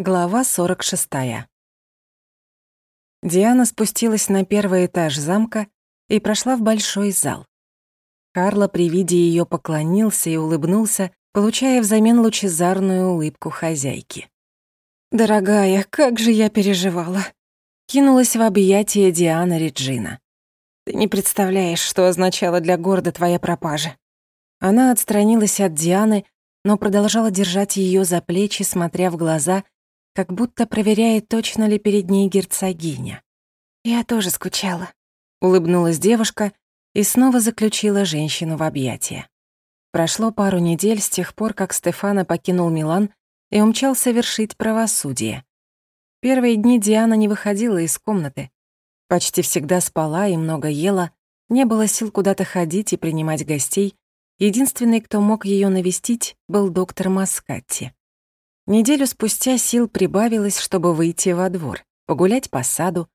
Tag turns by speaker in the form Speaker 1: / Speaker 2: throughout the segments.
Speaker 1: Глава 46. Диана спустилась на первый этаж замка и прошла в большой зал. Карло при виде её поклонился и улыбнулся, получая взамен лучезарную улыбку хозяйки. «Дорогая, как же я переживала!» Кинулась в объятия Диана Реджина. «Ты не представляешь, что означала для города твоя пропажа». Она отстранилась от Дианы, но продолжала держать её за плечи, смотря в глаза — как будто проверяет, точно ли перед ней герцогиня. «Я тоже скучала», — улыбнулась девушка и снова заключила женщину в объятия. Прошло пару недель с тех пор, как Стефана покинул Милан и умчал совершить правосудие. Первые дни Диана не выходила из комнаты. Почти всегда спала и много ела, не было сил куда-то ходить и принимать гостей. Единственный, кто мог ее навестить, был доктор Маскатти. Неделю спустя сил прибавилось, чтобы выйти во двор, погулять по саду.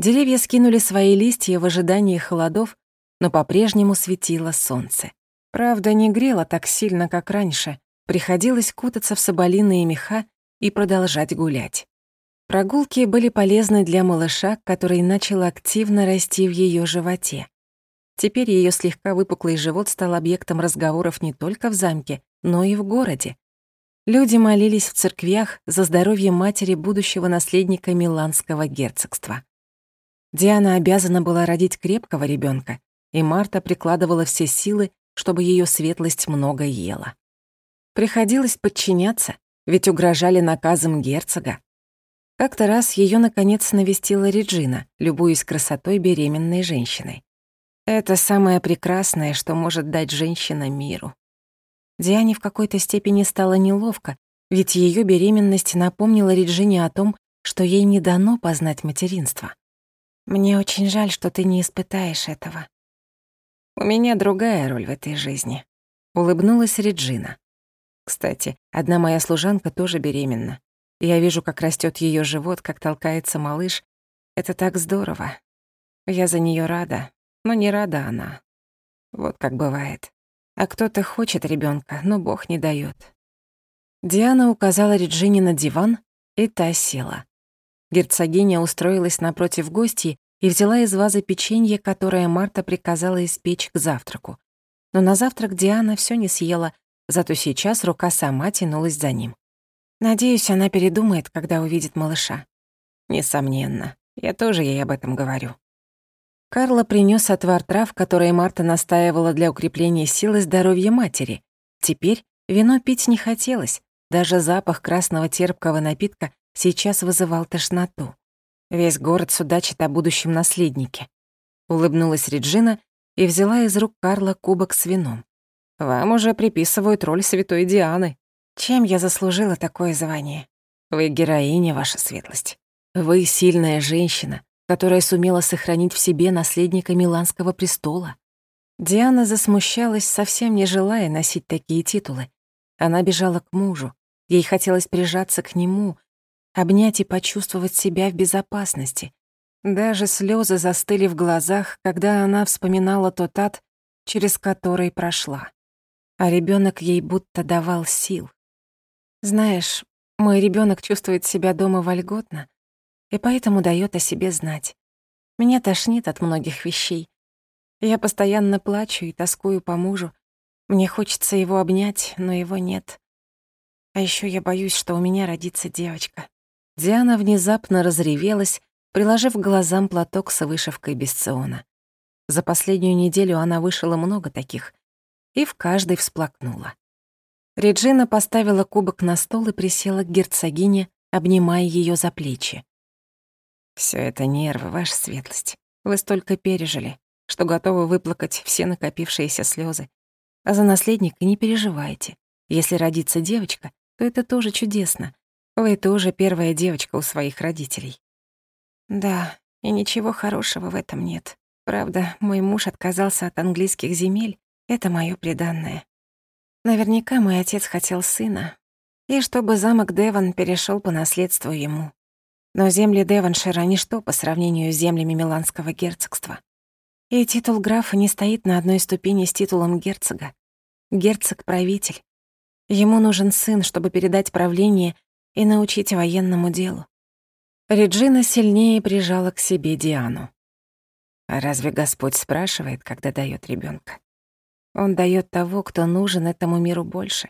Speaker 1: Деревья скинули свои листья в ожидании холодов, но по-прежнему светило солнце. Правда, не грело так сильно, как раньше. Приходилось кутаться в соболиные меха и продолжать гулять. Прогулки были полезны для малыша, который начал активно расти в ее животе. Теперь ее слегка выпуклый живот стал объектом разговоров не только в замке, но и в городе. Люди молились в церквях за здоровье матери будущего наследника Миланского герцогства. Диана обязана была родить крепкого ребенка, и Марта прикладывала все силы, чтобы ее светлость много ела. Приходилось подчиняться, ведь угрожали наказом герцога. Как-то раз ее наконец навестила Реджина, любуясь красотой беременной женщины. Это самое прекрасное, что может дать женщина миру. Диане в какой-то степени стало неловко, ведь ее беременность напомнила Реджине о том, что ей не дано познать материнство. «Мне очень жаль, что ты не испытаешь этого». «У меня другая роль в этой жизни», — улыбнулась Реджина. «Кстати, одна моя служанка тоже беременна. Я вижу, как растет ее живот, как толкается малыш. Это так здорово. Я за нее рада, но не рада она. Вот как бывает а кто-то хочет ребенка, но Бог не дает. Диана указала Реджине на диван, и та села. Герцогиня устроилась напротив гостей и взяла из вазы печенье, которое Марта приказала испечь к завтраку. Но на завтрак Диана все не съела, зато сейчас рука сама тянулась за ним. Надеюсь, она передумает, когда увидит малыша. Несомненно. Я тоже ей об этом говорю. Карло принес отвар трав, которые Марта настаивала для укрепления сил и здоровья матери. Теперь вино пить не хотелось, даже запах красного терпкого напитка сейчас вызывал тошноту. Весь город судачит о будущем наследнике. Улыбнулась Реджина и взяла из рук Карла кубок с вином. «Вам уже приписывают роль святой Дианы. Чем я заслужила такое звание? Вы героиня, ваша светлость. Вы сильная женщина, которая сумела сохранить в себе наследника Миланского престола. Диана засмущалась, совсем не желая носить такие титулы. Она бежала к мужу. Ей хотелось прижаться к нему, обнять и почувствовать себя в безопасности. Даже слезы застыли в глазах, когда она вспоминала тот ад, через который прошла. А ребенок ей будто давал сил. Знаешь, мой ребенок чувствует себя дома вольготно, и поэтому дает о себе знать. Меня тошнит от многих вещей. Я постоянно плачу и тоскую по мужу. Мне хочется его обнять, но его нет. А еще я боюсь, что у меня родится девочка. Диана внезапно разревелась, приложив к глазам платок с вышивкой Бесциона. За последнюю неделю она вышила много таких, и в каждой всплакнула. Реджина поставила кубок на стол и присела к герцогине, обнимая ее за плечи. Все это нервы, ваша светлость. Вы столько пережили, что готовы выплакать все накопившиеся слезы. А за наследника не переживайте. Если родится девочка, то это тоже чудесно. Вы тоже первая девочка у своих родителей. Да, и ничего хорошего в этом нет. Правда, мой муж отказался от английских земель. Это моё преданное. Наверняка мой отец хотел сына. И чтобы замок Девон перешёл по наследству ему. Но земли Девоншира — ничто по сравнению с землями Миланского герцогства. И титул графа не стоит на одной ступени с титулом герцога. Герцог — правитель. Ему нужен сын, чтобы передать правление и научить военному делу. Реджина сильнее прижала к себе Диану. А разве Господь спрашивает, когда дает ребенка? Он дает того, кто нужен этому миру больше.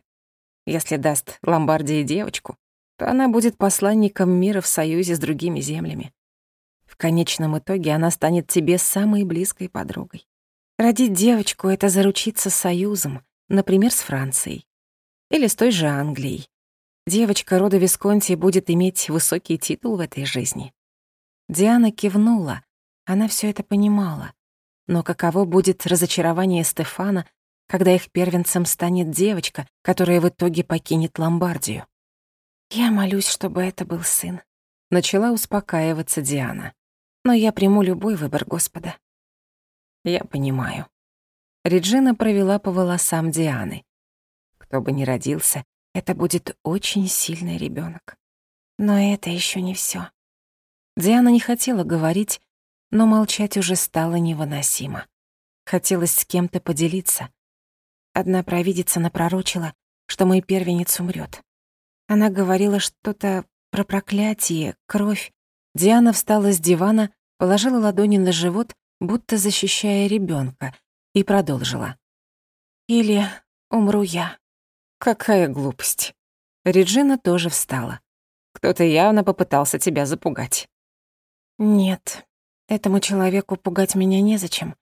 Speaker 1: Если даст Ломбардии девочку, то она будет посланником мира в союзе с другими землями. В конечном итоге она станет тебе самой близкой подругой. Родить девочку — это заручиться союзом, например, с Францией. Или с той же Англией. Девочка рода Висконти будет иметь высокий титул в этой жизни. Диана кивнула. Она все это понимала. Но каково будет разочарование Стефана, когда их первенцем станет девочка, которая в итоге покинет Ломбардию? «Я молюсь, чтобы это был сын», — начала успокаиваться Диана. «Но я приму любой выбор Господа». «Я понимаю». Реджина провела по волосам Дианы. Кто бы ни родился, это будет очень сильный ребенок. Но это еще не все. Диана не хотела говорить, но молчать уже стало невыносимо. Хотелось с кем-то поделиться. Одна провидица напророчила, что мой первенец умрет. Она говорила что-то про проклятие, кровь. Диана встала с дивана, положила ладони на живот, будто защищая ребенка, и продолжила. «Или умру я». Какая глупость. Реджина тоже встала. Кто-то явно попытался тебя запугать. Нет, этому человеку пугать меня незачем.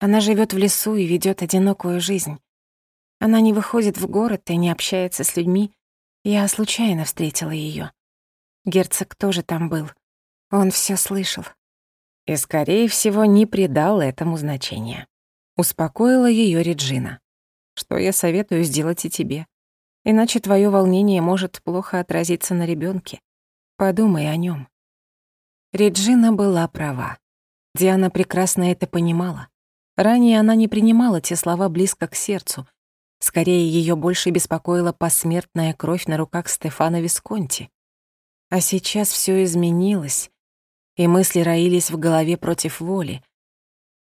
Speaker 1: Она живет в лесу и ведет одинокую жизнь. Она не выходит в город и не общается с людьми, я случайно встретила ее. Герцог тоже там был. Он все слышал. И, скорее всего, не придал этому значения. Успокоила ее Реджина. Что я советую сделать и тебе. Иначе твое волнение может плохо отразиться на ребенке. Подумай о нем. Реджина была права. Диана прекрасно это понимала. Ранее она не принимала те слова близко к сердцу, Скорее, ее больше беспокоила посмертная кровь на руках Стефана Висконти. А сейчас все изменилось, и мысли роились в голове против воли.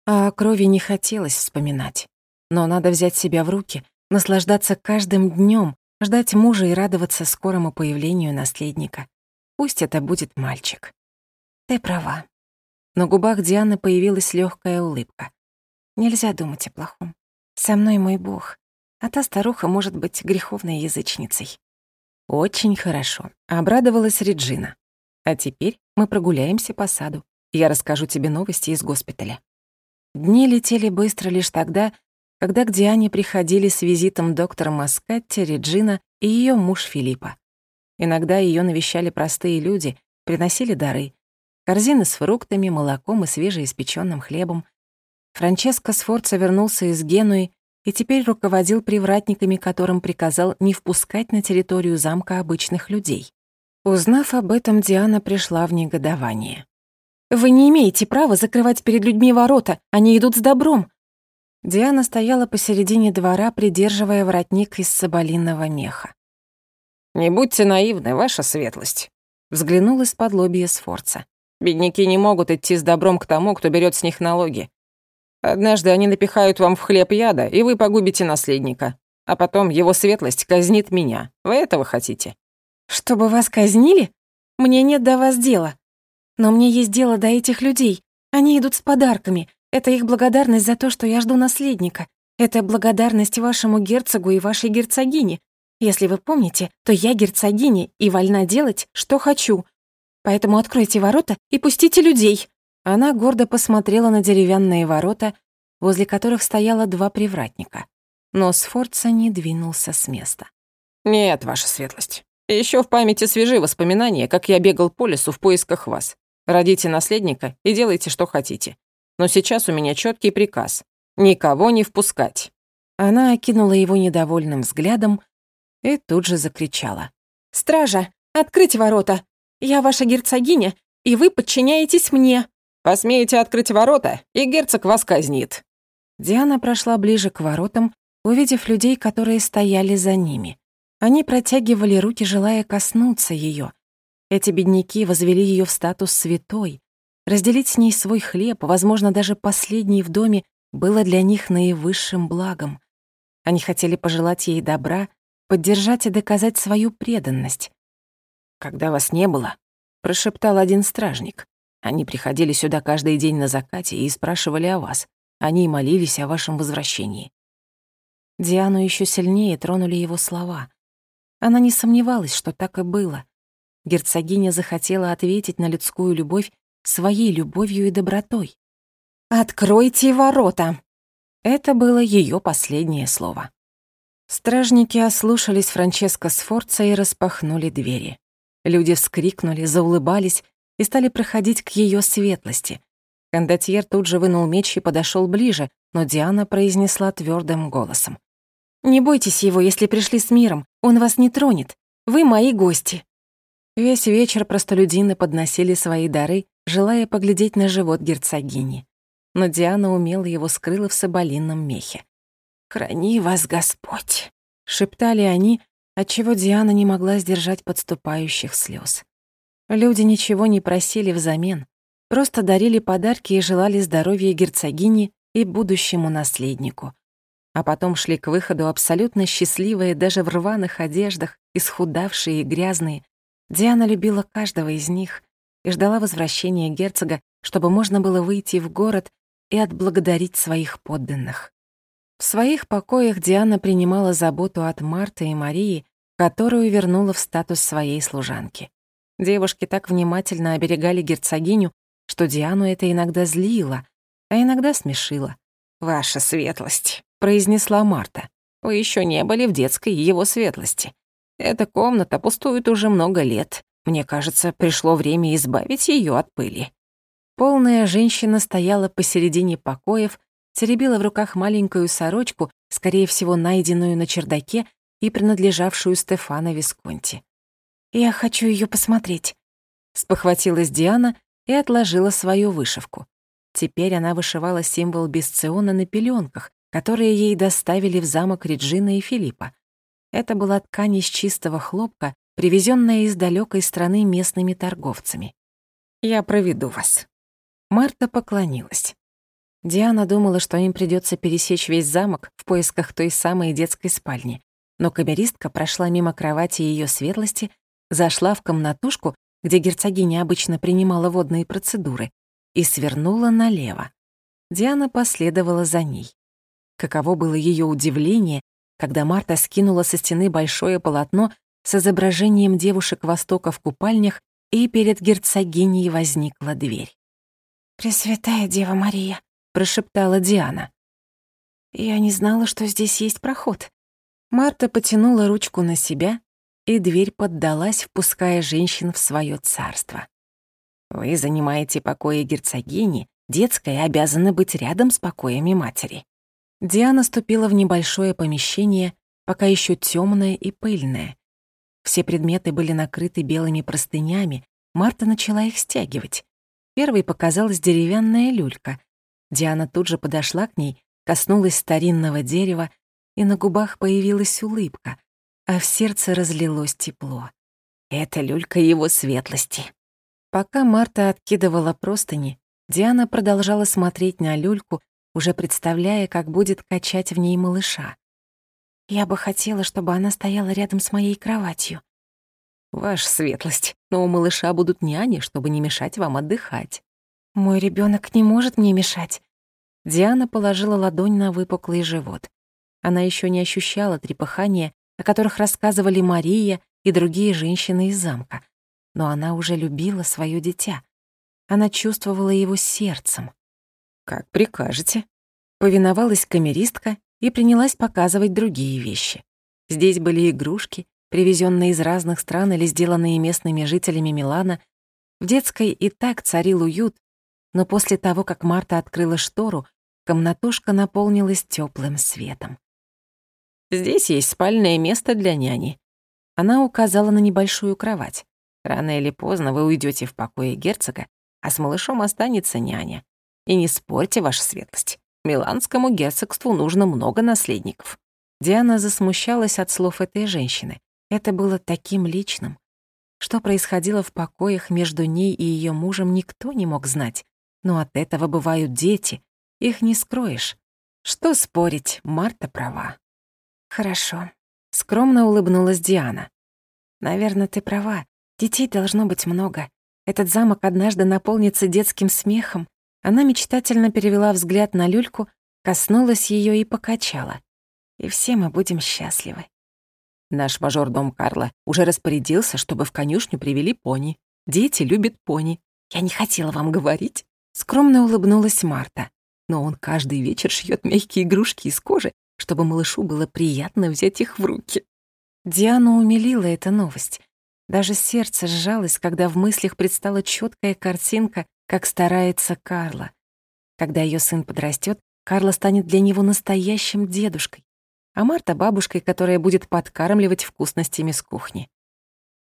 Speaker 1: А о крови не хотелось вспоминать. Но надо взять себя в руки, наслаждаться каждым днем, ждать мужа и радоваться скорому появлению наследника. Пусть это будет мальчик. Ты права. На губах Дианы появилась легкая улыбка. Нельзя думать о плохом. Со мной мой Бог а та старуха может быть греховной язычницей. Очень хорошо, обрадовалась Реджина. А теперь мы прогуляемся по саду. Я расскажу тебе новости из госпиталя. Дни летели быстро лишь тогда, когда к Диане приходили с визитом доктор Маскатти, Реджина и ее муж Филиппа. Иногда ее навещали простые люди, приносили дары. Корзины с фруктами, молоком и свежеиспеченным хлебом. Франческо Сфорца вернулся из Генуи и теперь руководил привратниками, которым приказал не впускать на территорию замка обычных людей. Узнав об этом, Диана пришла в негодование. «Вы не имеете права закрывать перед людьми ворота, они идут с добром!» Диана стояла посередине двора, придерживая воротник из соболиного меха. «Не будьте наивны, ваша светлость», — взглянул из-под лобья Сфорца. «Бедняки не могут идти с добром к тому, кто берет с них налоги. Однажды они напихают вам в хлеб яда, и вы погубите наследника. А потом его светлость казнит меня. Вы этого хотите?» «Чтобы вас казнили? Мне нет до вас дела. Но мне есть дело до этих людей. Они идут с подарками. Это их благодарность за то, что я жду наследника. Это благодарность вашему герцогу и вашей герцогине. Если вы помните, то я герцогиня и вольна делать, что хочу. Поэтому откройте ворота и пустите людей». Она гордо посмотрела на деревянные ворота, возле которых стояло два привратника. Но Сфорца не двинулся с места. «Нет, ваша светлость. Еще в памяти свежи воспоминания, как я бегал по лесу в поисках вас. Родите наследника и делайте, что хотите. Но сейчас у меня четкий приказ — никого не впускать». Она окинула его недовольным взглядом и тут же закричала. «Стража, открыть ворота! Я ваша герцогиня, и вы подчиняетесь мне!» Посмеете открыть ворота, и герцог вас казнит». Диана прошла ближе к воротам, увидев людей, которые стояли за ними. Они протягивали руки, желая коснуться ее. Эти бедняки возвели ее в статус святой. Разделить с ней свой хлеб, возможно, даже последний в доме, было для них наивысшим благом. Они хотели пожелать ей добра, поддержать и доказать свою преданность. «Когда вас не было», — прошептал один стражник. «Они приходили сюда каждый день на закате и спрашивали о вас. Они молились о вашем возвращении». Диану еще сильнее тронули его слова. Она не сомневалась, что так и было. Герцогиня захотела ответить на людскую любовь своей любовью и добротой. «Откройте ворота!» Это было ее последнее слово. Стражники ослушались Франческо Сфорца и распахнули двери. Люди вскрикнули, заулыбались и стали проходить к ее светлости. Кондотьер тут же вынул меч и подошел ближе, но Диана произнесла твердым голосом. «Не бойтесь его, если пришли с миром, он вас не тронет. Вы мои гости». Весь вечер простолюдины подносили свои дары, желая поглядеть на живот герцогини. Но Диана умело его скрыла в соболинном мехе. «Храни вас Господь!» — шептали они, отчего Диана не могла сдержать подступающих слез. Люди ничего не просили взамен, просто дарили подарки и желали здоровья герцогини и будущему наследнику. А потом шли к выходу абсолютно счастливые даже в рваных одеждах, исхудавшие и грязные. Диана любила каждого из них и ждала возвращения герцога, чтобы можно было выйти в город и отблагодарить своих подданных. В своих покоях Диана принимала заботу от Марты и Марии, которую вернула в статус своей служанки. Девушки так внимательно оберегали герцогиню, что Диану это иногда злило, а иногда смешило. «Ваша светлость», — произнесла Марта. «Вы еще не были в детской его светлости. Эта комната пустует уже много лет. Мне кажется, пришло время избавить ее от пыли». Полная женщина стояла посередине покоев, теребила в руках маленькую сорочку, скорее всего, найденную на чердаке и принадлежавшую Стефано Висконти. «Я хочу ее посмотреть», — спохватилась Диана и отложила свою вышивку. Теперь она вышивала символ Бесциона на пеленках, которые ей доставили в замок Реджина и Филиппа. Это была ткань из чистого хлопка, привезенная из далекой страны местными торговцами. «Я проведу вас». Марта поклонилась. Диана думала, что им придется пересечь весь замок в поисках той самой детской спальни. Но камеристка прошла мимо кровати ее светлости, зашла в комнатушку, где герцогиня обычно принимала водные процедуры, и свернула налево. Диана последовала за ней. Каково было ее удивление, когда Марта скинула со стены большое полотно с изображением девушек Востока в купальнях, и перед герцогиней возникла дверь. «Пресвятая Дева Мария», прошептала Диана. Я не знала, что здесь есть проход. Марта потянула ручку на себя, и дверь поддалась, впуская женщин в свое царство. Вы занимаете покои герцогини, детская обязана быть рядом с покоями матери. Диана ступила в небольшое помещение, пока еще темное и пыльное. Все предметы были накрыты белыми простынями, Марта начала их стягивать. Первой показалась деревянная люлька, Диана тут же подошла к ней, коснулась старинного дерева, и на губах появилась улыбка, а в сердце разлилось тепло. Это люлька его светлости. Пока Марта откидывала простыни, Диана продолжала смотреть на люльку, уже представляя, как будет качать в ней малыша. «Я бы хотела, чтобы она стояла рядом с моей кроватью». «Ваша светлость, но у малыша будут няни, чтобы не мешать вам отдыхать». Мой ребенок не может мне мешать. Диана положила ладонь на выпуклый живот. Она еще не ощущала трепыхания, о которых рассказывали Мария и другие женщины из замка. Но она уже любила свое дитя. Она чувствовала его сердцем. «Как прикажете». Повиновалась камеристка и принялась показывать другие вещи. Здесь были игрушки, привезенные из разных стран или сделанные местными жителями Милана. В детской и так царил уют, но после того, как Марта открыла штору, комнатушка наполнилась теплым светом. «Здесь есть спальное место для няни». Она указала на небольшую кровать. «Рано или поздно вы уйдете в покое герцога, а с малышом останется няня. И не спорьте, ваша светлость, Миланскому герцогству нужно много наследников». Диана засмущалась от слов этой женщины. Это было таким личным. Что происходило в покоях между ней и ее мужем, никто не мог знать. Но от этого бывают дети. Их не скроешь. Что спорить, Марта права. Хорошо. Скромно улыбнулась Диана. Наверное, ты права. Детей должно быть много. Этот замок однажды наполнится детским смехом. Она мечтательно перевела взгляд на люльку, коснулась ее и покачала. И все мы будем счастливы. Наш мажор-дом Карла уже распорядился, чтобы в конюшню привели пони. Дети любят пони. Я не хотела вам говорить. Скромно улыбнулась Марта. Но он каждый вечер шьет мягкие игрушки из кожи, чтобы малышу было приятно взять их в руки. Диану умилила эта новость. Даже сердце сжалось, когда в мыслях предстала четкая картинка, как старается Карла. Когда ее сын подрастет, Карла станет для него настоящим дедушкой, а Марта — бабушкой, которая будет подкармливать вкусностями с кухни.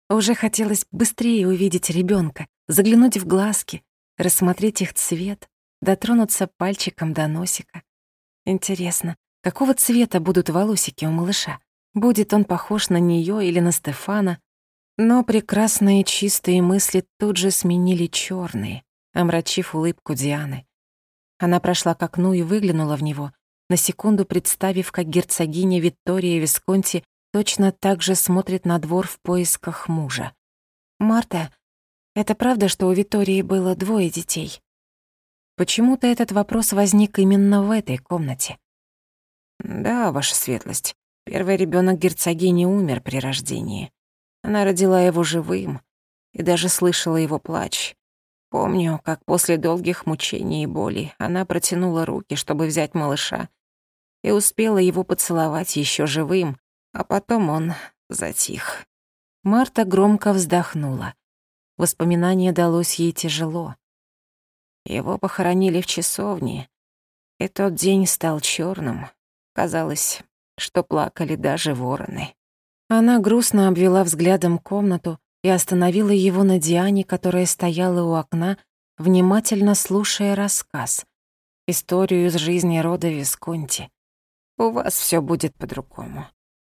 Speaker 1: Уже хотелось быстрее увидеть ребенка, заглянуть в глазки, рассмотреть их цвет, дотронуться пальчиком до носика. Интересно, какого цвета будут волосики у малыша? Будет он похож на нее или на Стефана? Но прекрасные чистые мысли тут же сменили черные, омрачив улыбку Дианы. Она прошла к окну и выглянула в него, на секунду представив, как герцогиня Виктория Висконти точно так же смотрит на двор в поисках мужа. «Марта, это правда, что у Виктории было двое детей?» Почему-то этот вопрос возник именно в этой комнате. «Да, ваша светлость. Первый ребенок герцогини умер при рождении. Она родила его живым и даже слышала его плач. Помню, как после долгих мучений и боли она протянула руки, чтобы взять малыша, и успела его поцеловать еще живым, а потом он затих. Марта громко вздохнула. Воспоминание далось ей тяжело. Его похоронили в часовне, и тот день стал черным. Казалось, что плакали даже вороны. Она грустно обвела взглядом комнату и остановила его на Диане, которая стояла у окна, внимательно слушая рассказ. Историю из жизни рода Висконти. У вас все будет по-другому.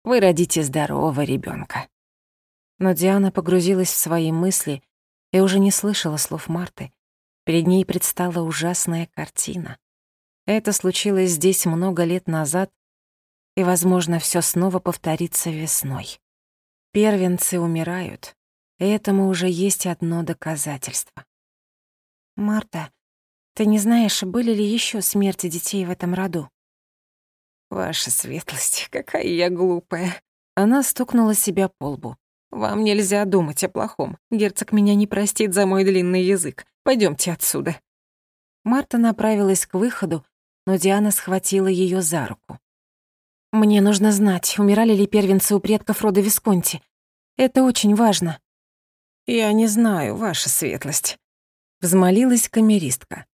Speaker 1: Вы родите здорового ребенка. Но Диана погрузилась в свои мысли и уже не слышала слов Марты. Перед ней предстала ужасная картина. Это случилось здесь много лет назад, и, возможно, все снова повторится весной. Первенцы умирают, и этому уже есть одно доказательство. «Марта, ты не знаешь, были ли еще смерти детей в этом роду?» «Ваша светлость, какая я глупая!» Она стукнула себя по лбу. «Вам нельзя думать о плохом. Герцог меня не простит за мой длинный язык. Пойдемте отсюда». Марта направилась к выходу, но Диана схватила ее за руку. «Мне нужно знать, умирали ли первенцы у предков рода Висконти. Это очень важно». «Я не знаю, ваша светлость», — взмолилась камеристка.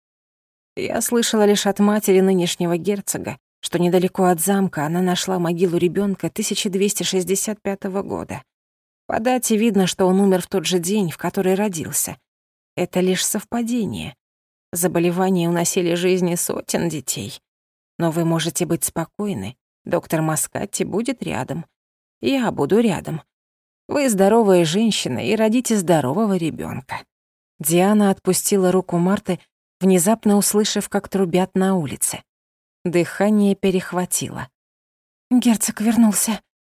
Speaker 1: «Я слышала лишь от матери нынешнего герцога, что недалеко от замка она нашла могилу ребенка 1265 года. По дате видно, что он умер в тот же день, в который родился. Это лишь совпадение. Заболевания уносили жизни сотен детей. Но вы можете быть спокойны. Доктор Маскатти будет рядом. Я буду рядом. Вы здоровая женщина и родите здорового ребенка. Диана отпустила руку Марты, внезапно услышав, как трубят на улице. Дыхание перехватило. «Герцог вернулся»,